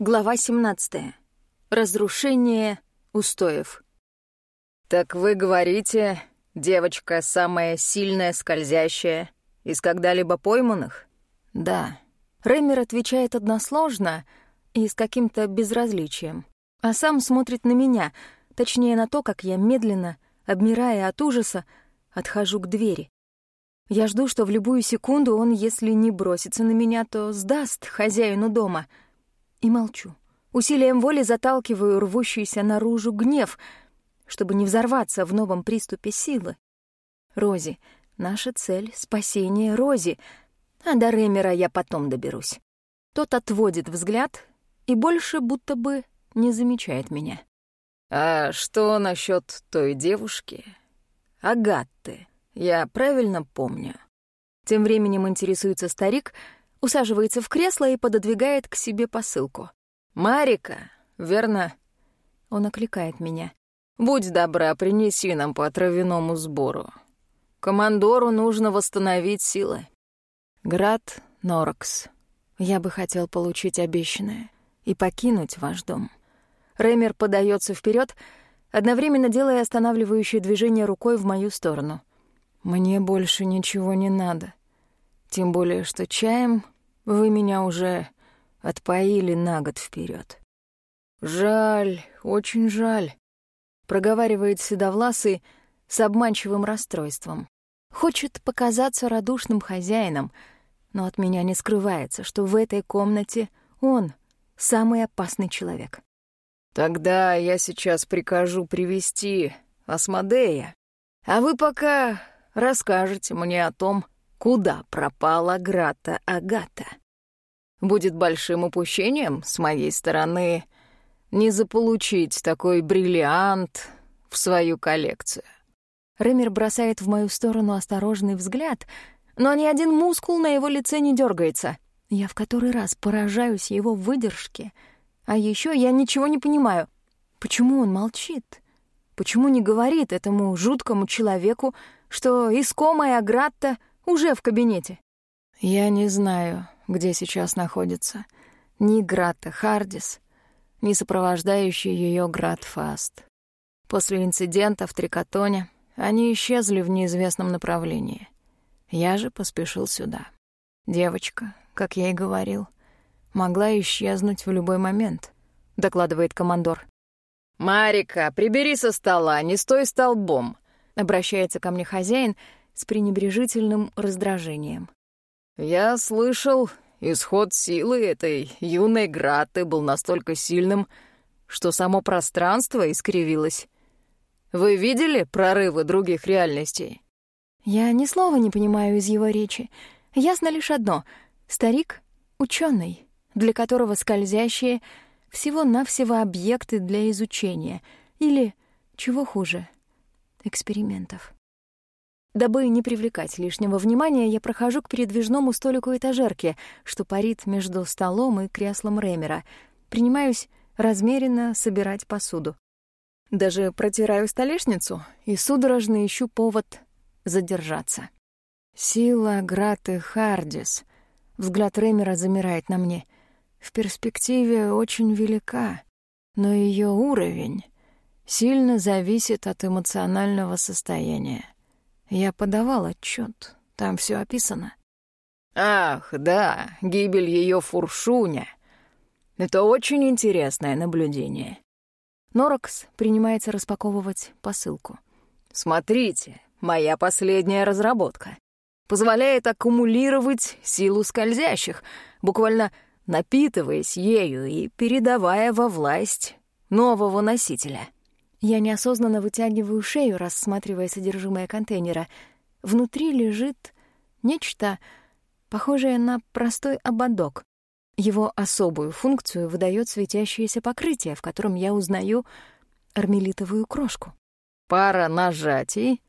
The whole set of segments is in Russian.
Глава 17. Разрушение устоев. «Так вы говорите, девочка самая сильная, скользящая из когда-либо пойманных?» «Да». Реймер отвечает односложно и с каким-то безразличием, а сам смотрит на меня, точнее на то, как я медленно, обмирая от ужаса, отхожу к двери. Я жду, что в любую секунду он, если не бросится на меня, то сдаст хозяину дома. И молчу. Усилием воли заталкиваю рвущийся наружу гнев, чтобы не взорваться в новом приступе силы. Рози. Наша цель — спасение Рози. А до Ремера я потом доберусь. Тот отводит взгляд и больше будто бы не замечает меня. «А что насчет той девушки? Агатты?» Я правильно помню?» Тем временем интересуется старик, усаживается в кресло и пододвигает к себе посылку. «Марика, верно?» Он окликает меня. «Будь добра, принеси нам по травяному сбору. Командору нужно восстановить силы». Град Норокс. Я бы хотел получить обещанное и покинуть ваш дом. Реймер подается вперед, одновременно делая останавливающее движение рукой в мою сторону. Мне больше ничего не надо. Тем более, что чаем вы меня уже отпоили на год вперед. Жаль, очень жаль, проговаривает седовласый с обманчивым расстройством. Хочет показаться радушным хозяином, но от меня не скрывается, что в этой комнате он самый опасный человек. Тогда я сейчас прикажу привести Асмодея, а вы пока расскажете мне о том, куда пропала Грата Агата. Будет большим упущением с моей стороны не заполучить такой бриллиант в свою коллекцию. Ремер бросает в мою сторону осторожный взгляд, но ни один мускул на его лице не дергается. Я в который раз поражаюсь его выдержке. А еще я ничего не понимаю. Почему он молчит? Почему не говорит этому жуткому человеку, что искомая Гратта уже в кабинете. Я не знаю, где сейчас находится ни Гратта Хардис, ни сопровождающий ее Град Фаст. После инцидента в Трикотоне они исчезли в неизвестном направлении. Я же поспешил сюда. Девочка, как я и говорил, могла исчезнуть в любой момент, докладывает командор. «Марика, прибери со стола, не стой столбом», Обращается ко мне хозяин с пренебрежительным раздражением. «Я слышал, исход силы этой юной Граты был настолько сильным, что само пространство искривилось. Вы видели прорывы других реальностей?» Я ни слова не понимаю из его речи. Ясно лишь одно — старик — ученый, для которого скользящие — всего-навсего объекты для изучения, или, чего хуже, экспериментов. Дабы не привлекать лишнего внимания, я прохожу к передвижному столику этажерки, что парит между столом и креслом Ремера. Принимаюсь размеренно собирать посуду. Даже протираю столешницу и судорожно ищу повод задержаться. Сила Граты Хардис. Взгляд Ремера замирает на мне. В перспективе очень велика, но ее уровень сильно зависит от эмоционального состояния. Я подавал отчет, там все описано. Ах, да, гибель ее фуршуня. Это очень интересное наблюдение. Норокс принимается распаковывать посылку. Смотрите, моя последняя разработка. Позволяет аккумулировать силу скользящих, буквально напитываясь ею и передавая во власть нового носителя. Я неосознанно вытягиваю шею, рассматривая содержимое контейнера. Внутри лежит нечто, похожее на простой ободок. Его особую функцию выдает светящееся покрытие, в котором я узнаю армелитовую крошку. Пара нажатий.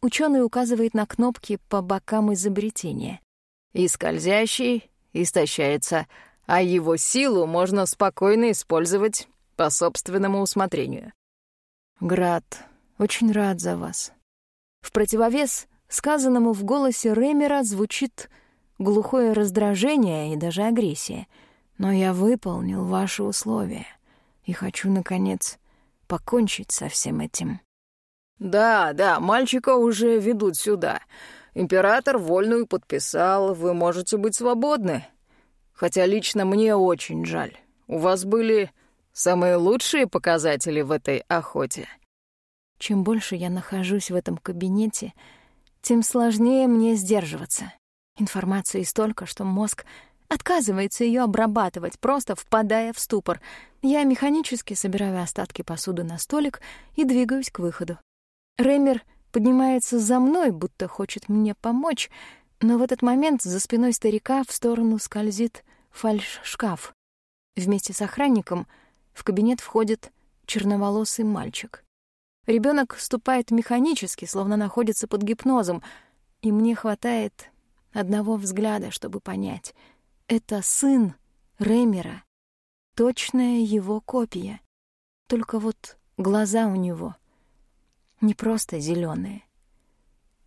Ученый указывает на кнопки по бокам изобретения. И скользящий истощается, а его силу можно спокойно использовать по собственному усмотрению. Град, очень рад за вас. В противовес сказанному в голосе Ремера звучит глухое раздражение и даже агрессия. Но я выполнил ваши условия и хочу, наконец, покончить со всем этим. Да, да, мальчика уже ведут сюда. Император вольную подписал, вы можете быть свободны. Хотя лично мне очень жаль. У вас были самые лучшие показатели в этой охоте. Чем больше я нахожусь в этом кабинете, тем сложнее мне сдерживаться. Информации столько, что мозг отказывается ее обрабатывать, просто впадая в ступор. Я механически собираю остатки посуды на столик и двигаюсь к выходу. Реймер поднимается за мной, будто хочет мне помочь, но в этот момент за спиной старика в сторону скользит фальш-шкаф. Вместе с охранником в кабинет входит черноволосый мальчик. Ребенок ступает механически, словно находится под гипнозом, и мне хватает одного взгляда, чтобы понять. Это сын Ремера, точная его копия. Только вот глаза у него не просто зеленые.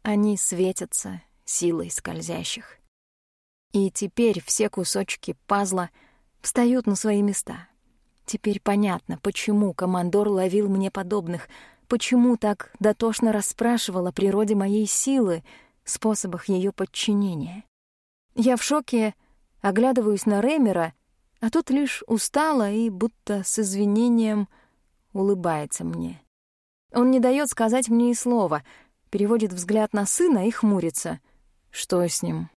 Они светятся силой скользящих. И теперь все кусочки пазла встают на свои места. Теперь понятно, почему командор ловил мне подобных, почему так дотошно расспрашивал о природе моей силы, способах ее подчинения. Я в шоке оглядываюсь на Ремера, а тот лишь устало и будто с извинением улыбается мне. Он не дает сказать мне и слова, переводит взгляд на сына и хмурится. Что с ним?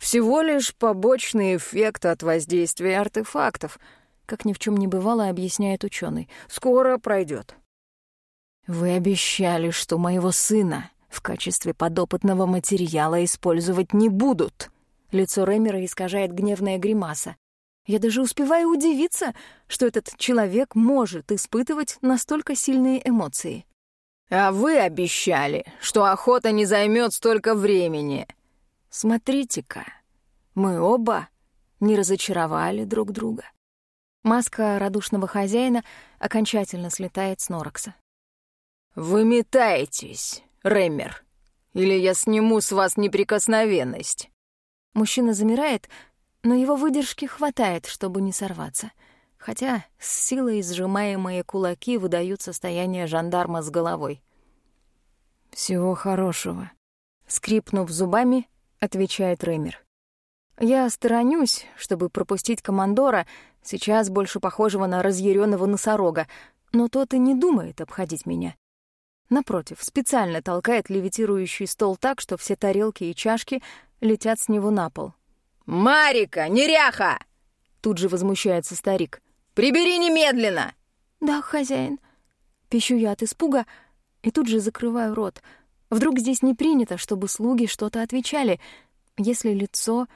Всего лишь побочный эффект от воздействия артефактов, как ни в чем не бывало, объясняет ученый. Скоро пройдет. Вы обещали, что моего сына в качестве подопытного материала использовать не будут. Лицо Рэмера искажает гневная гримаса. Я даже успеваю удивиться, что этот человек может испытывать настолько сильные эмоции. «А вы обещали, что охота не займет столько времени. Смотрите-ка, мы оба не разочаровали друг друга». Маска радушного хозяина окончательно слетает с Норокса. «Вы метаетесь, Рэмер, или я сниму с вас неприкосновенность». Мужчина замирает, но его выдержки хватает, чтобы не сорваться. Хотя с силой сжимаемые кулаки выдают состояние жандарма с головой. «Всего хорошего», — скрипнув зубами, отвечает Рэмер. Я сторонюсь, чтобы пропустить командора, сейчас больше похожего на разъяренного носорога, но тот и не думает обходить меня. Напротив, специально толкает левитирующий стол так, что все тарелки и чашки летят с него на пол. «Марика, неряха!» Тут же возмущается старик. «Прибери немедленно!» «Да, хозяин». Пищу я от испуга и тут же закрываю рот. Вдруг здесь не принято, чтобы слуги что-то отвечали. Если лицо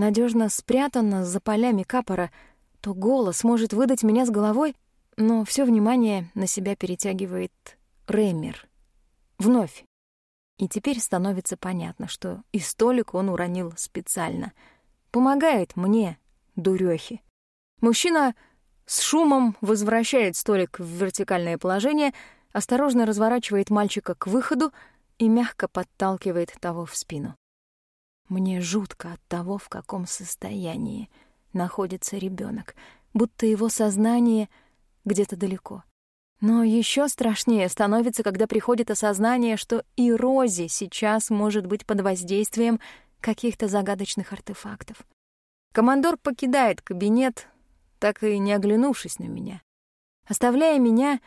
надежно спрятано за полями капора, то голос может выдать меня с головой, но все внимание на себя перетягивает Ремер. Вновь. И теперь становится понятно, что и столик он уронил специально. Помогает мне, дурёхи. Мужчина с шумом возвращает столик в вертикальное положение, осторожно разворачивает мальчика к выходу и мягко подталкивает того в спину. Мне жутко от того, в каком состоянии находится ребенок, будто его сознание где-то далеко. Но еще страшнее становится, когда приходит осознание, что и Рози сейчас может быть под воздействием каких-то загадочных артефактов. Командор покидает кабинет, так и не оглянувшись на меня, оставляя меня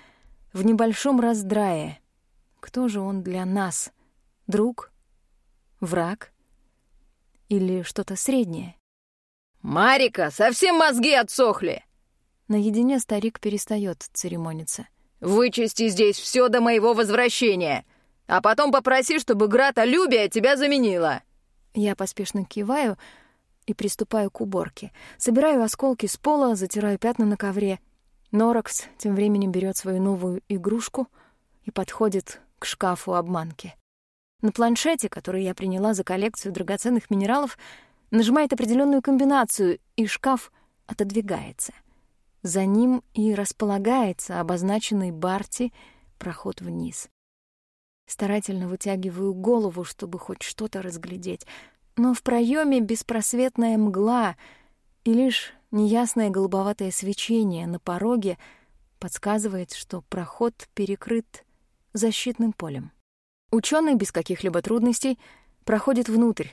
в небольшом раздрае. Кто же он для нас? Друг? Враг? Или что-то среднее? «Марика, совсем мозги отсохли!» Наедине старик перестает церемониться. Вычисти здесь все до моего возвращения, а потом попроси, чтобы Грата Любия тебя заменила». Я поспешно киваю и приступаю к уборке. Собираю осколки с пола, затираю пятна на ковре. Норакс тем временем берет свою новую игрушку и подходит к шкафу обманки. На планшете, который я приняла за коллекцию драгоценных минералов, нажимает определенную комбинацию, и шкаф отодвигается. За ним и располагается обозначенный Барти проход вниз. Старательно вытягиваю голову, чтобы хоть что-то разглядеть, но в проеме беспросветная мгла, И лишь неясное голубоватое свечение на пороге подсказывает, что проход перекрыт защитным полем. Ученый без каких-либо трудностей проходит внутрь,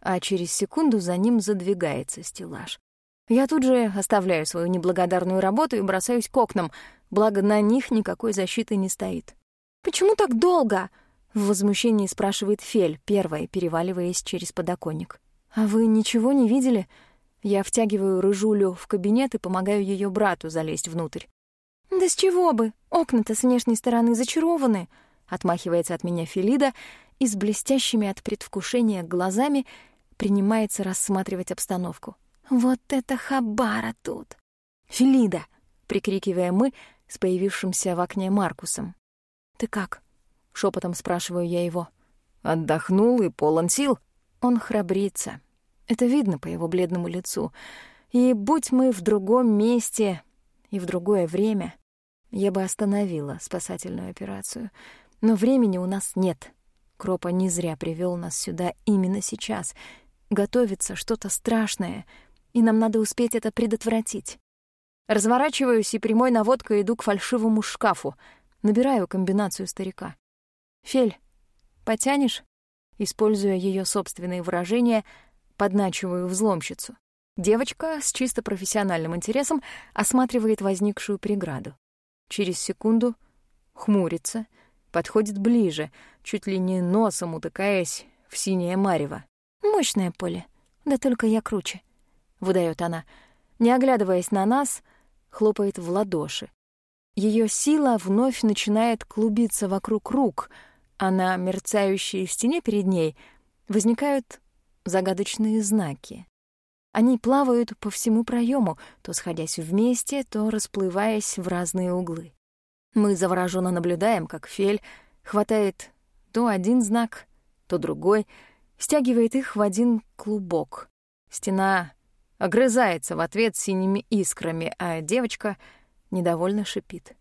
а через секунду за ним задвигается стеллаж. Я тут же оставляю свою неблагодарную работу и бросаюсь к окнам, благо на них никакой защиты не стоит. «Почему так долго?» — в возмущении спрашивает Фель, первая, переваливаясь через подоконник. «А вы ничего не видели?» Я втягиваю рыжулю в кабинет и помогаю ее брату залезть внутрь. «Да с чего бы? Окна-то с внешней стороны зачарованы!» — отмахивается от меня Фелида и с блестящими от предвкушения глазами принимается рассматривать обстановку. «Вот это хабара тут!» «Фелида!» — прикрикивая мы с появившимся в окне Маркусом. «Ты как?» — шепотом спрашиваю я его. «Отдохнул и полон сил». Он храбрится. Это видно по его бледному лицу. И будь мы в другом месте и в другое время, я бы остановила спасательную операцию. Но времени у нас нет. Кропа не зря привел нас сюда именно сейчас. Готовится что-то страшное, и нам надо успеть это предотвратить. Разворачиваюсь и прямой наводкой иду к фальшивому шкафу. Набираю комбинацию старика. «Фель, потянешь?» Используя ее собственные выражения, подначиваю взломщицу. Девочка с чисто профессиональным интересом осматривает возникшую преграду. Через секунду хмурится, подходит ближе, чуть ли не носом утыкаясь в синее марево. «Мощное поле, да только я круче», — выдает она. Не оглядываясь на нас, хлопает в ладоши. Ее сила вновь начинает клубиться вокруг рук — а на мерцающей стене перед ней возникают загадочные знаки. Они плавают по всему проему, то сходясь вместе, то расплываясь в разные углы. Мы завороженно наблюдаем, как Фель хватает то один знак, то другой, стягивает их в один клубок. Стена огрызается в ответ синими искрами, а девочка недовольно шипит.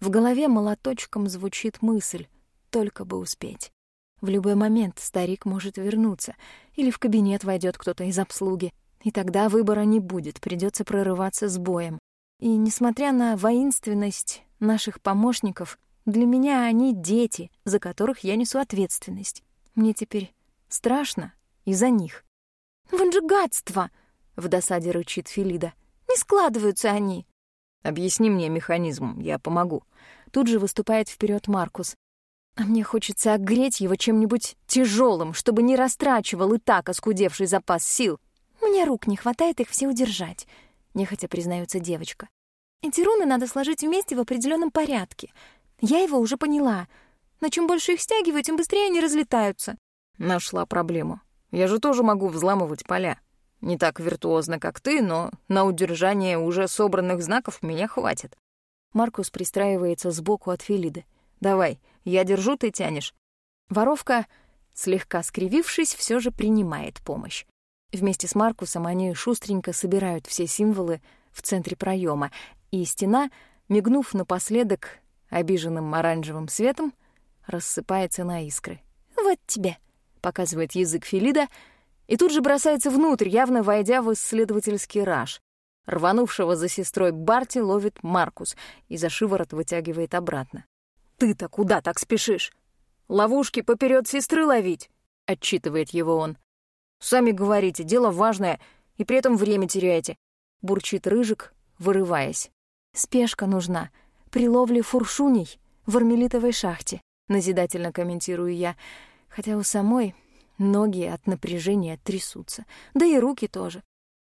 В голове молоточком звучит мысль — только бы успеть. В любой момент старик может вернуться, или в кабинет войдет кто-то из обслуги, и тогда выбора не будет, придется прорываться с боем. И несмотря на воинственность наших помощников, для меня они дети, за которых я несу ответственность. Мне теперь страшно из-за них. «Вот же гадство!» — в досаде рычит Филида. «Не складываются они!» «Объясни мне механизм, я помогу». Тут же выступает вперед Маркус. А мне хочется огреть его чем-нибудь тяжелым, чтобы не растрачивал и так оскудевший запас сил. Мне рук не хватает их все удержать, нехотя признается девочка. Эти руны надо сложить вместе в определенном порядке. Я его уже поняла. Но чем больше их стягиваю, тем быстрее они разлетаются. Нашла проблему. Я же тоже могу взламывать поля. Не так виртуозно, как ты, но на удержание уже собранных знаков меня хватит. Маркус пристраивается сбоку от Филиды. Давай, я держу, ты тянешь». Воровка, слегка скривившись, все же принимает помощь. Вместе с Маркусом они шустренько собирают все символы в центре проема, и стена, мигнув напоследок обиженным оранжевым светом, рассыпается на искры. «Вот тебе», — показывает язык Филида, и тут же бросается внутрь, явно войдя в исследовательский раж. Рванувшего за сестрой Барти ловит Маркус и за шиворот вытягивает обратно. «Ты-то куда так спешишь? Ловушки поперед сестры ловить!» — отчитывает его он. «Сами говорите, дело важное, и при этом время теряете», — бурчит Рыжик, вырываясь. «Спешка нужна. При ловле фуршуней в армелитовой шахте», — назидательно комментирую я, хотя у самой ноги от напряжения трясутся, да и руки тоже.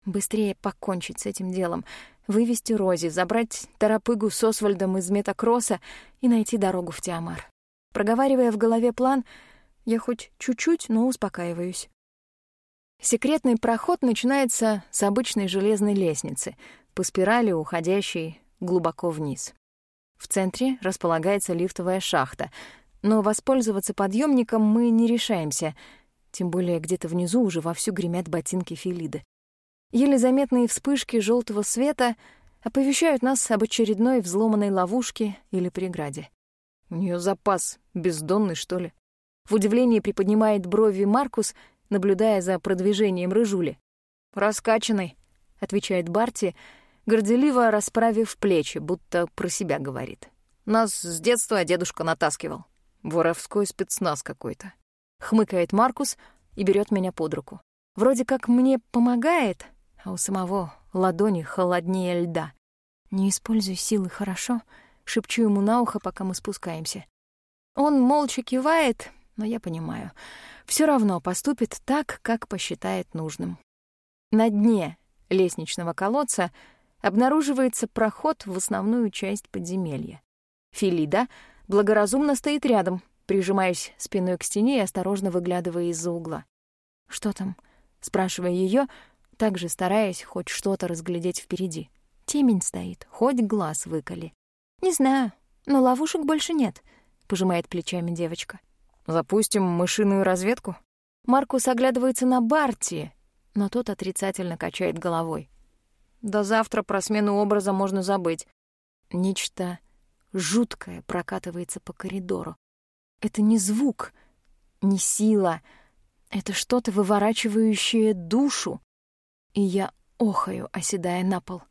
Быстрее покончить с этим делом, вывести Рози, забрать Тарапыгу с Освальдом из метакросса и найти дорогу в Тиамар. Проговаривая в голове план, я хоть чуть-чуть, но успокаиваюсь. Секретный проход начинается с обычной железной лестницы, по спирали, уходящей глубоко вниз. В центре располагается лифтовая шахта, но воспользоваться подъемником мы не решаемся, тем более где-то внизу уже вовсю гремят ботинки Филиды. Еле заметные вспышки желтого света оповещают нас об очередной взломанной ловушке или преграде. У нее запас бездонный, что ли? В удивлении приподнимает брови Маркус, наблюдая за продвижением рыжули. Раскачанный. — отвечает Барти, горделиво расправив плечи, будто про себя говорит. «Нас с детства дедушка натаскивал. Воровской спецназ какой-то». Хмыкает Маркус и берет меня под руку. Вроде как мне помогает, а у самого ладони холоднее льда. «Не используй силы, хорошо?» — шепчу ему на ухо, пока мы спускаемся. Он молча кивает, но я понимаю. Все равно поступит так, как посчитает нужным. На дне лестничного колодца обнаруживается проход в основную часть подземелья. Филида благоразумно стоит рядом, прижимаясь спиной к стене и осторожно выглядывая из-за угла. «Что там?» — спрашивая ее, также стараясь хоть что-то разглядеть впереди. Темень стоит, хоть глаз выколи. «Не знаю, но ловушек больше нет», — пожимает плечами девочка. «Запустим мышиную разведку?» Маркус оглядывается на Барти, но тот отрицательно качает головой. «До завтра про смену образа можно забыть». Нечто жуткое прокатывается по коридору. Это не звук, не сила, это что-то выворачивающее душу. И я охаю, оседая на пол.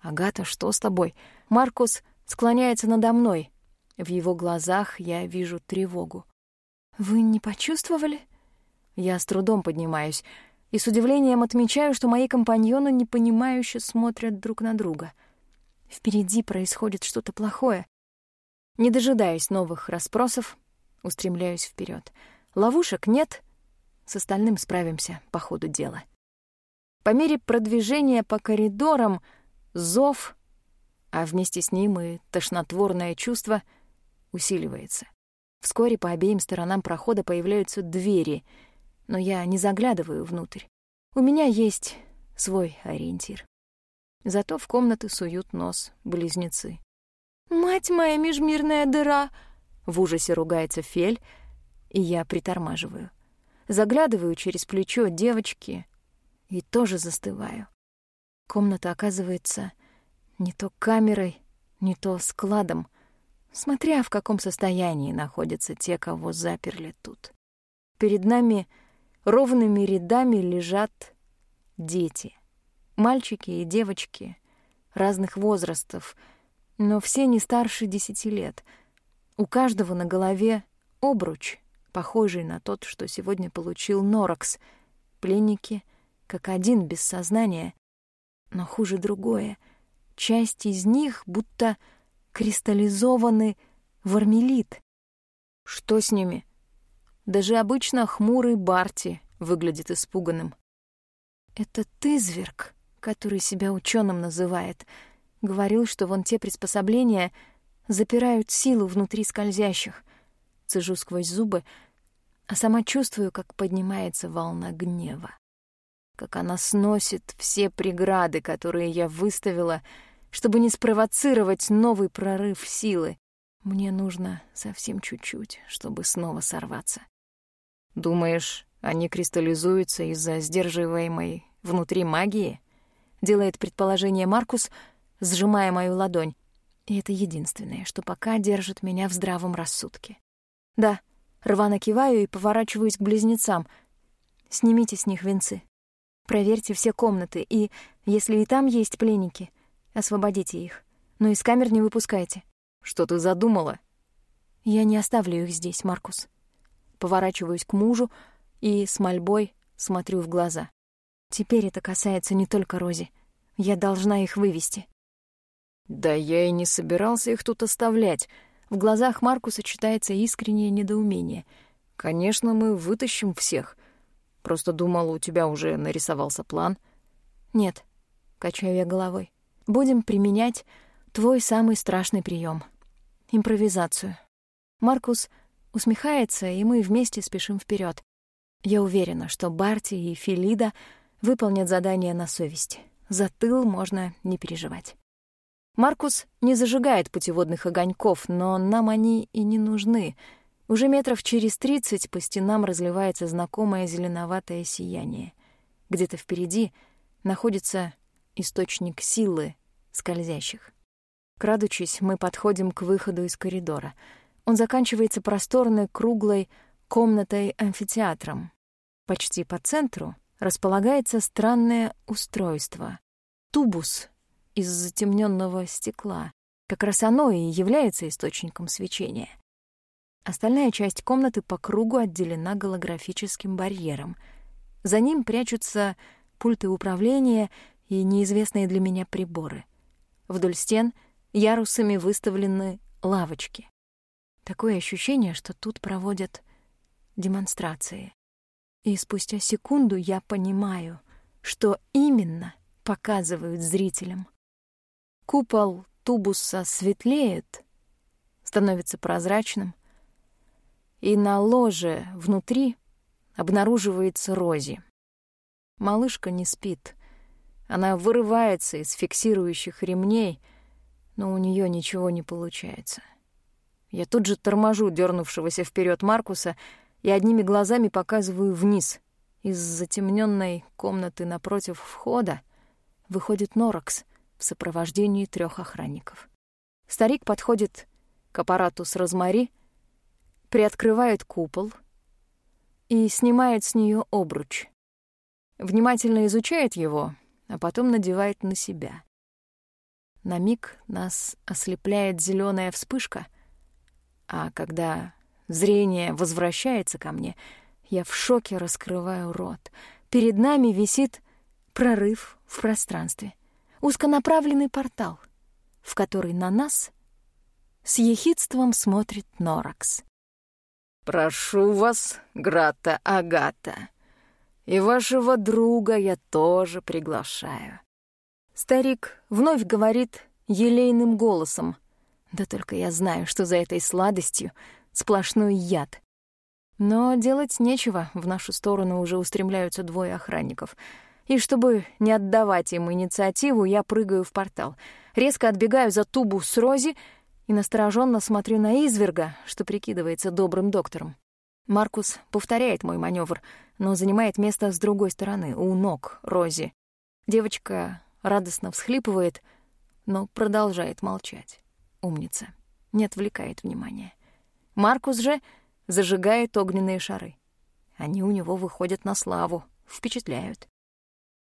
«Агата, что с тобой?» Маркус склоняется надо мной. В его глазах я вижу тревогу. «Вы не почувствовали?» Я с трудом поднимаюсь и с удивлением отмечаю, что мои компаньоны непонимающе смотрят друг на друга. Впереди происходит что-то плохое. Не дожидаясь новых расспросов, устремляюсь вперед. Ловушек нет, с остальным справимся по ходу дела. По мере продвижения по коридорам зов, а вместе с ним и тошнотворное чувство усиливается. Вскоре по обеим сторонам прохода появляются двери, но я не заглядываю внутрь. У меня есть свой ориентир. Зато в комнаты суют нос близнецы. «Мать моя межмирная дыра!» В ужасе ругается Фель, и я притормаживаю. Заглядываю через плечо девочки и тоже застываю. Комната оказывается не то камерой, не то складом, смотря в каком состоянии находятся те, кого заперли тут. Перед нами ровными рядами лежат дети. Мальчики и девочки разных возрастов, но все не старше десяти лет — у каждого на голове обруч, похожий на тот, что сегодня получил Норакс. Пленники, как один, без сознания. Но хуже другое. Часть из них будто кристаллизованы в армелит. Что с ними? Даже обычно хмурый Барти выглядит испуганным. «Это ты, зверг, который себя ученым называет. Говорил, что вон те приспособления — запирают силу внутри скользящих. Цежу сквозь зубы, а сама чувствую, как поднимается волна гнева. Как она сносит все преграды, которые я выставила, чтобы не спровоцировать новый прорыв силы. Мне нужно совсем чуть-чуть, чтобы снова сорваться. «Думаешь, они кристаллизуются из-за сдерживаемой внутри магии?» — делает предположение Маркус, сжимая мою ладонь. И это единственное, что пока держит меня в здравом рассудке. Да, рвано киваю и поворачиваюсь к близнецам. Снимите с них венцы. Проверьте все комнаты, и, если и там есть пленники, освободите их. Но из камер не выпускайте. Что ты задумала? Я не оставлю их здесь, Маркус. Поворачиваюсь к мужу и с мольбой смотрю в глаза. Теперь это касается не только Рози. Я должна их вывести. Да я и не собирался их тут оставлять. В глазах Маркуса читается искреннее недоумение. Конечно, мы вытащим всех. Просто думал, у тебя уже нарисовался план. Нет, качаю я головой. Будем применять твой самый страшный прием — импровизацию. Маркус усмехается, и мы вместе спешим вперед. Я уверена, что Барти и Филида выполнят задание на совесть. За тыл можно не переживать. Маркус не зажигает путеводных огоньков, но нам они и не нужны. Уже метров через тридцать по стенам разливается знакомое зеленоватое сияние. Где-то впереди находится источник силы скользящих. Крадучись, мы подходим к выходу из коридора. Он заканчивается просторной круглой комнатой-амфитеатром. Почти по центру располагается странное устройство. тубус из затемненного стекла. Как раз оно и является источником свечения. Остальная часть комнаты по кругу отделена голографическим барьером. За ним прячутся пульты управления и неизвестные для меня приборы. Вдоль стен ярусами выставлены лавочки. Такое ощущение, что тут проводят демонстрации. И спустя секунду я понимаю, что именно показывают зрителям. Купол тубуса светлеет, становится прозрачным, и на ложе внутри обнаруживается Рози. Малышка не спит. Она вырывается из фиксирующих ремней, но у нее ничего не получается. Я тут же торможу дернувшегося вперед Маркуса и одними глазами показываю вниз. Из затемненной комнаты напротив входа выходит Норакс в сопровождении трех охранников. Старик подходит к аппарату с розмари, приоткрывает купол и снимает с нее обруч. Внимательно изучает его, а потом надевает на себя. На миг нас ослепляет зеленая вспышка, а когда зрение возвращается ко мне, я в шоке раскрываю рот. Перед нами висит прорыв в пространстве, узконаправленный портал, в который на нас с ехидством смотрит Норакс. «Прошу вас, Грата Агата, и вашего друга я тоже приглашаю». Старик вновь говорит елейным голосом. Да только я знаю, что за этой сладостью сплошной яд. Но делать нечего, в нашу сторону уже устремляются двое охранников. И чтобы не отдавать им инициативу, я прыгаю в портал. Резко отбегаю за тубу с Рози — и настороженно смотрю на изверга, что прикидывается добрым доктором. Маркус повторяет мой маневр, но занимает место с другой стороны, у ног Рози. Девочка радостно всхлипывает, но продолжает молчать. Умница. Не отвлекает внимания. Маркус же зажигает огненные шары. Они у него выходят на славу, впечатляют.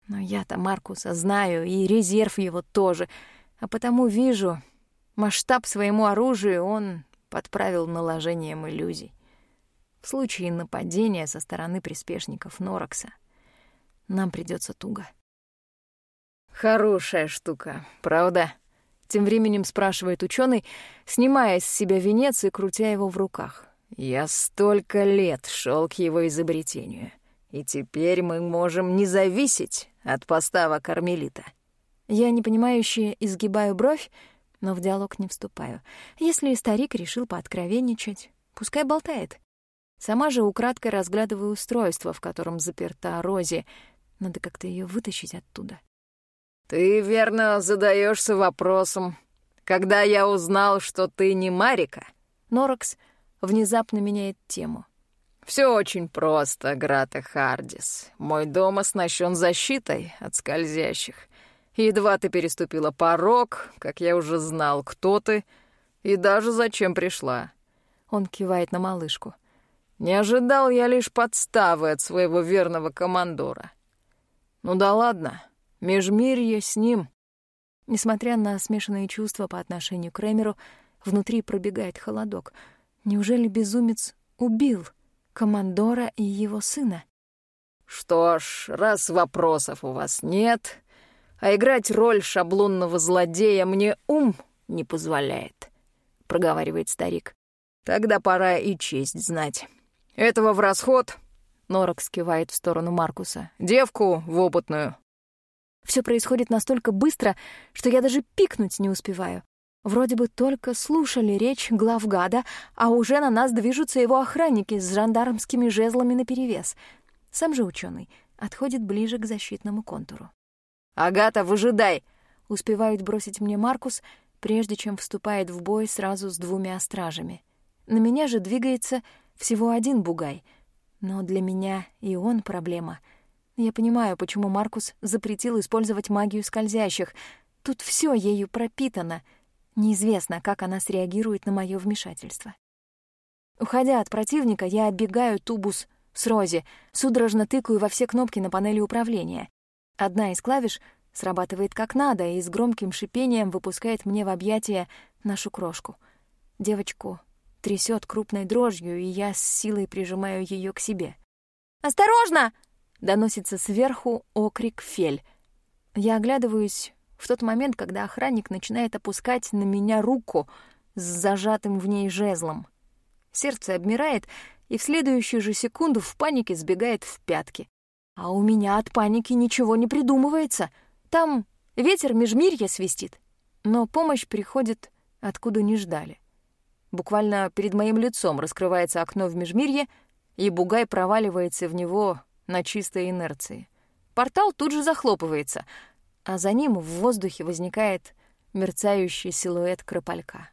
Но я-то Маркуса знаю, и резерв его тоже, а потому вижу, Масштаб своему оружию он подправил наложением иллюзий. В случае нападения со стороны приспешников Норакса нам придется туго. Хорошая штука, правда? Тем временем спрашивает ученый, снимая с себя венец и крутя его в руках. Я столько лет шел к его изобретению, и теперь мы можем не зависеть от поставок кармелита. Я непонимающе изгибаю бровь, но в диалог не вступаю. Если старик решил пооткровенничать, пускай болтает. Сама же украдкой разглядываю устройство, в котором заперта Рози. Надо как-то ее вытащить оттуда. «Ты верно задаешься вопросом, когда я узнал, что ты не Марика?» Норакс внезапно меняет тему. Все очень просто, Грата Хардис. Мой дом оснащен защитой от скользящих. Едва ты переступила порог, как я уже знал, кто ты и даже зачем пришла. Он кивает на малышку. Не ожидал я лишь подставы от своего верного командора. Ну да ладно, межмирье с ним. Несмотря на смешанные чувства по отношению к Рэмеру, внутри пробегает холодок. Неужели безумец убил командора и его сына? Что ж, раз вопросов у вас нет, а играть роль шаблонного злодея мне ум не позволяет», — проговаривает старик. «Тогда пора и честь знать. Этого в расход...» — Норок скивает в сторону Маркуса. «Девку в опытную». Все происходит настолько быстро, что я даже пикнуть не успеваю. Вроде бы только слушали речь главгада, а уже на нас движутся его охранники с жандармскими жезлами наперевес. Сам же ученый отходит ближе к защитному контуру. «Агата, выжидай!» — успевает бросить мне Маркус, прежде чем вступает в бой сразу с двумя стражами. На меня же двигается всего один бугай. Но для меня и он проблема. Я понимаю, почему Маркус запретил использовать магию скользящих. Тут все ею пропитано. Неизвестно, как она среагирует на мое вмешательство. Уходя от противника, я оббегаю тубус с Рози, судорожно тыкаю во все кнопки на панели управления. Одна из клавиш Срабатывает как надо и с громким шипением выпускает мне в объятия нашу крошку. Девочку трясет крупной дрожью, и я с силой прижимаю ее к себе. «Осторожно!» — доносится сверху окрик Фель. Я оглядываюсь в тот момент, когда охранник начинает опускать на меня руку с зажатым в ней жезлом. Сердце обмирает, и в следующую же секунду в панике сбегает в пятки. А у меня от паники ничего не придумывается. Там ветер межмирья свистит. Но помощь приходит, откуда не ждали. Буквально перед моим лицом раскрывается окно в межмирье, и бугай проваливается в него на чистой инерции. Портал тут же захлопывается, а за ним в воздухе возникает мерцающий силуэт кропалька.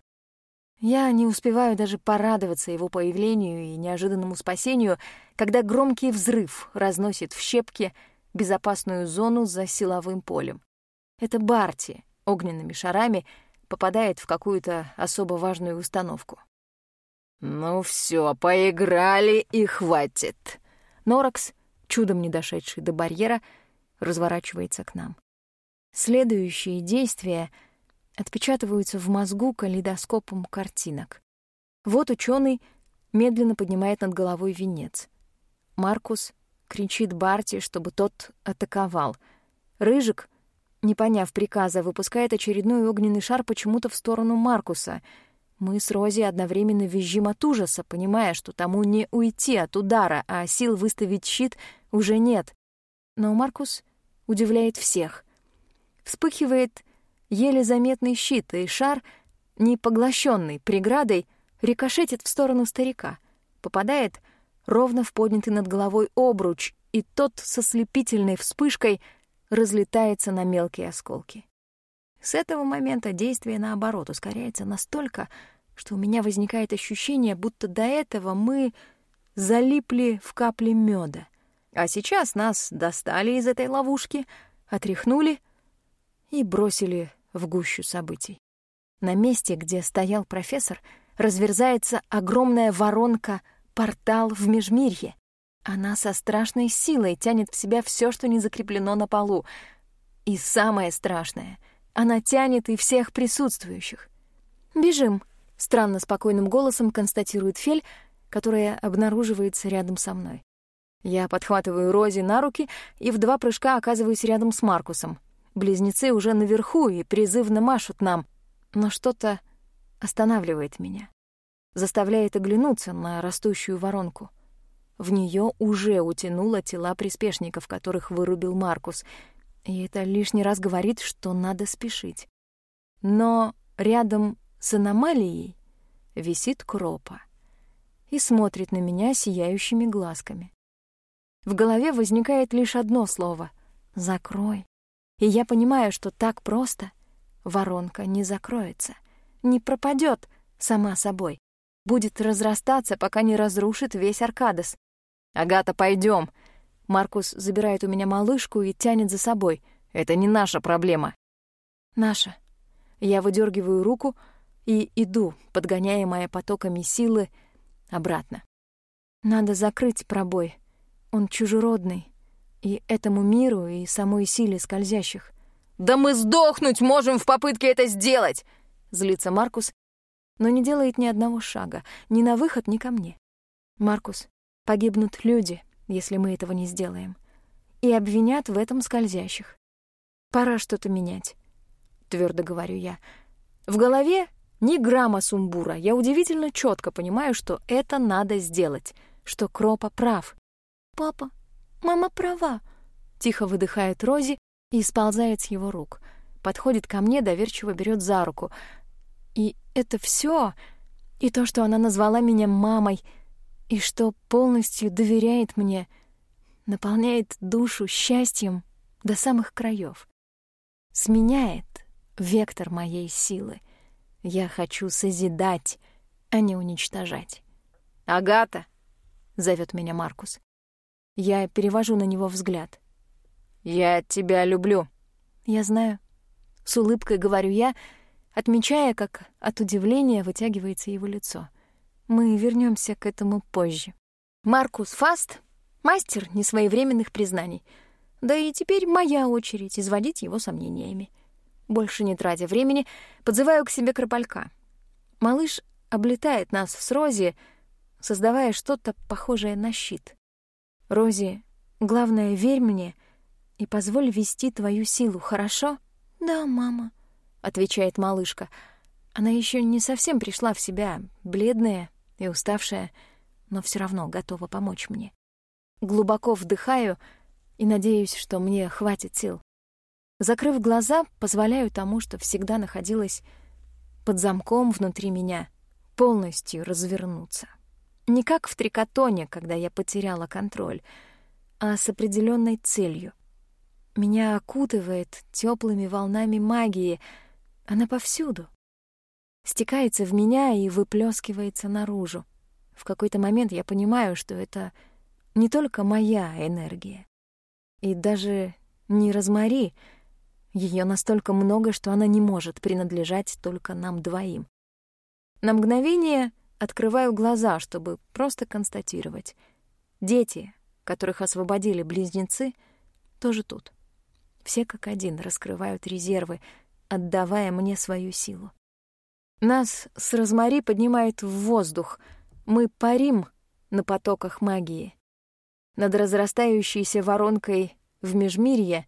Я не успеваю даже порадоваться его появлению и неожиданному спасению, когда громкий взрыв разносит в щепки безопасную зону за силовым полем. Это Барти огненными шарами попадает в какую-то особо важную установку. «Ну все, поиграли и хватит!» Норакс, чудом не дошедший до барьера, разворачивается к нам. Следующие действия — отпечатываются в мозгу калейдоскопом картинок. Вот ученый медленно поднимает над головой венец. Маркус кричит Барти, чтобы тот атаковал. Рыжик, не поняв приказа, выпускает очередной огненный шар почему-то в сторону Маркуса. Мы с Рози одновременно визжим от ужаса, понимая, что тому не уйти от удара, а сил выставить щит уже нет. Но Маркус удивляет всех. Вспыхивает еле заметный щит, и шар, не поглощенный преградой, рикошетит в сторону старика, попадает ровно в поднятый над головой обруч, и тот со слепительной вспышкой разлетается на мелкие осколки. С этого момента действие, наоборот, ускоряется настолько, что у меня возникает ощущение, будто до этого мы залипли в капле меда, а сейчас нас достали из этой ловушки, отряхнули и бросили в гущу событий. На месте, где стоял профессор, разверзается огромная воронка «Портал в Межмирье». Она со страшной силой тянет в себя все, что не закреплено на полу. И самое страшное — она тянет и всех присутствующих. «Бежим», — странно спокойным голосом констатирует Фель, которая обнаруживается рядом со мной. Я подхватываю Рози на руки и в два прыжка оказываюсь рядом с Маркусом. Близнецы уже наверху и призывно машут нам, но что-то останавливает меня, заставляет оглянуться на растущую воронку. В нее уже утянуло тела приспешников, которых вырубил Маркус, и это лишний раз говорит, что надо спешить. Но рядом с аномалией висит Кропа и смотрит на меня сияющими глазками. В голове возникает лишь одно слово — «закрой». И я понимаю, что так просто воронка не закроется, не пропадет сама собой, будет разрастаться, пока не разрушит весь Аркадос. «Агата, пойдем. Маркус забирает у меня малышку и тянет за собой. «Это не наша проблема». «Наша». Я выдергиваю руку и иду, подгоняемая потоками силы, обратно. Надо закрыть пробой. Он чужеродный, и этому миру, и самой силе скользящих. «Да мы сдохнуть можем в попытке это сделать!» — злится Маркус, но не делает ни одного шага, ни на выход, ни ко мне. «Маркус, погибнут люди, если мы этого не сделаем, и обвинят в этом скользящих. Пора что-то менять», — твердо говорю я. В голове ни грамма сумбура. Я удивительно четко понимаю, что это надо сделать, что Кропа прав. «Папа, «Мама права», — тихо выдыхает Рози и сползает с его рук. Подходит ко мне, доверчиво берет за руку. И это все, и то, что она назвала меня мамой, и что полностью доверяет мне, наполняет душу счастьем до самых краев. Сменяет вектор моей силы. Я хочу созидать, а не уничтожать. «Агата!» — зовет меня Маркус. Я перевожу на него взгляд. «Я тебя люблю». «Я знаю». С улыбкой говорю я, отмечая, как от удивления вытягивается его лицо. Мы вернемся к этому позже. Маркус Фаст — мастер несвоевременных признаний. Да и теперь моя очередь изводить его сомнениями. Больше не тратя времени, подзываю к себе кропалька. Малыш облетает нас с Рози, создавая что-то похожее на щит. Рози, главное, верь мне и позволь вести твою силу, хорошо? Да, мама, отвечает малышка. Она еще не совсем пришла в себя, бледная и уставшая, но все равно готова помочь мне. Глубоко вдыхаю и надеюсь, что мне хватит сил. Закрыв глаза, позволяю тому, что всегда находилось под замком внутри меня, полностью развернуться. Не как в трикотоне, когда я потеряла контроль, а с определенной целью. Меня окутывает теплыми волнами магии, она повсюду. Стекается в меня и выплескивается наружу. В какой-то момент я понимаю, что это не только моя энергия. И даже не Розмари. Ее настолько много, что она не может принадлежать только нам двоим. На мгновение открываю глаза, чтобы просто констатировать. Дети, которых освободили близнецы, тоже тут. Все как один раскрывают резервы, отдавая мне свою силу. Нас с Розмари поднимает в воздух. Мы парим на потоках магии. Над разрастающейся воронкой в межмирье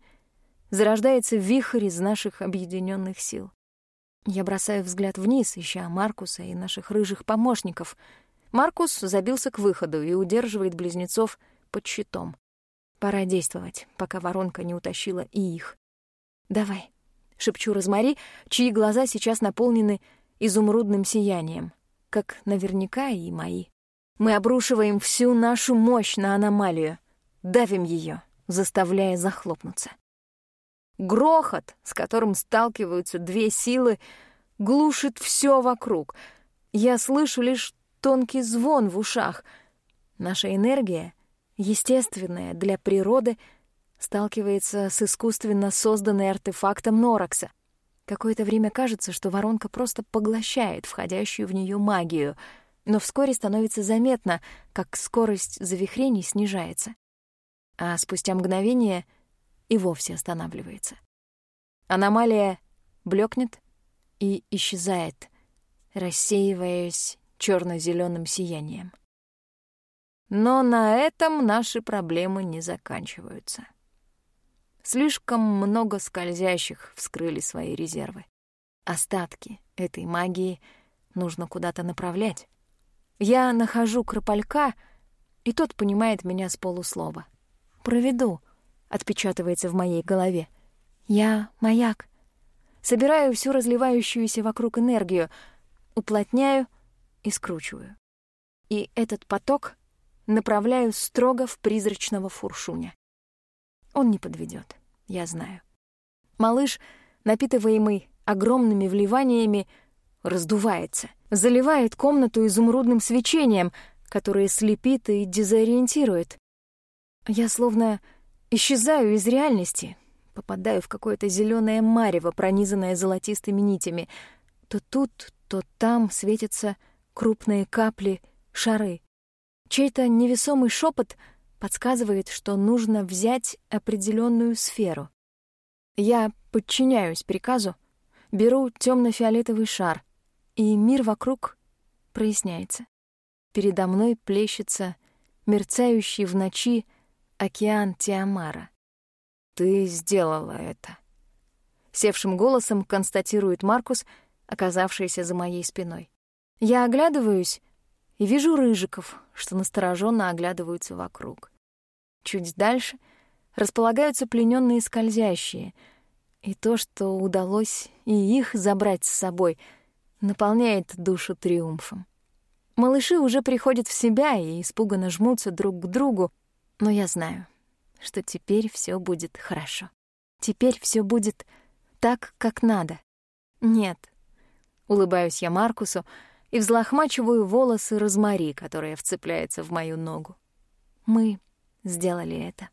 зарождается вихрь из наших объединенных сил. Я бросаю взгляд вниз, ища Маркуса и наших рыжих помощников. Маркус забился к выходу и удерживает близнецов под щитом. Пора действовать, пока воронка не утащила и их. «Давай», — шепчу Розмари, чьи глаза сейчас наполнены изумрудным сиянием, как наверняка и мои. Мы обрушиваем всю нашу мощь на аномалию, давим ее, заставляя захлопнуться. Грохот, с которым сталкиваются две силы, глушит все вокруг. Я слышу лишь тонкий звон в ушах. Наша энергия, естественная для природы, сталкивается с искусственно созданной артефактом Норакса. Какое-то время кажется, что воронка просто поглощает входящую в нее магию, но вскоре становится заметно, как скорость завихрений снижается. А спустя мгновение — и вовсе останавливается. Аномалия блекнет и исчезает, рассеиваясь черно-зеленым сиянием. Но на этом наши проблемы не заканчиваются. Слишком много скользящих вскрыли свои резервы. Остатки этой магии нужно куда-то направлять. Я нахожу кропалька, и тот понимает меня с полуслова. «Проведу», отпечатывается в моей голове. Я маяк. Собираю всю разливающуюся вокруг энергию, уплотняю и скручиваю. И этот поток направляю строго в призрачного фуршуня. Он не подведет, я знаю. Малыш, напитываемый огромными вливаниями, раздувается, заливает комнату изумрудным свечением, которое слепит и дезориентирует. Я словно Исчезаю из реальности, попадаю в какое-то зеленое марево, пронизанное золотистыми нитями. То тут, то там светятся крупные капли, шары. Чей-то невесомый шепот подсказывает, что нужно взять определенную сферу. Я подчиняюсь приказу, беру темно-фиолетовый шар, и мир вокруг проясняется. Передо мной плещется мерцающий в ночи океан Тиамара. Ты сделала это. Севшим голосом констатирует Маркус, оказавшийся за моей спиной. Я оглядываюсь и вижу рыжиков, что настороженно оглядываются вокруг. Чуть дальше располагаются плененные скользящие, и то, что удалось и их забрать с собой, наполняет душу триумфом. Малыши уже приходят в себя и испуганно жмутся друг к другу, но я знаю, что теперь все будет хорошо. Теперь все будет так, как надо. Нет. Улыбаюсь я Маркусу и взлохмачиваю волосы Розмари, которая вцепляется в мою ногу. Мы сделали это.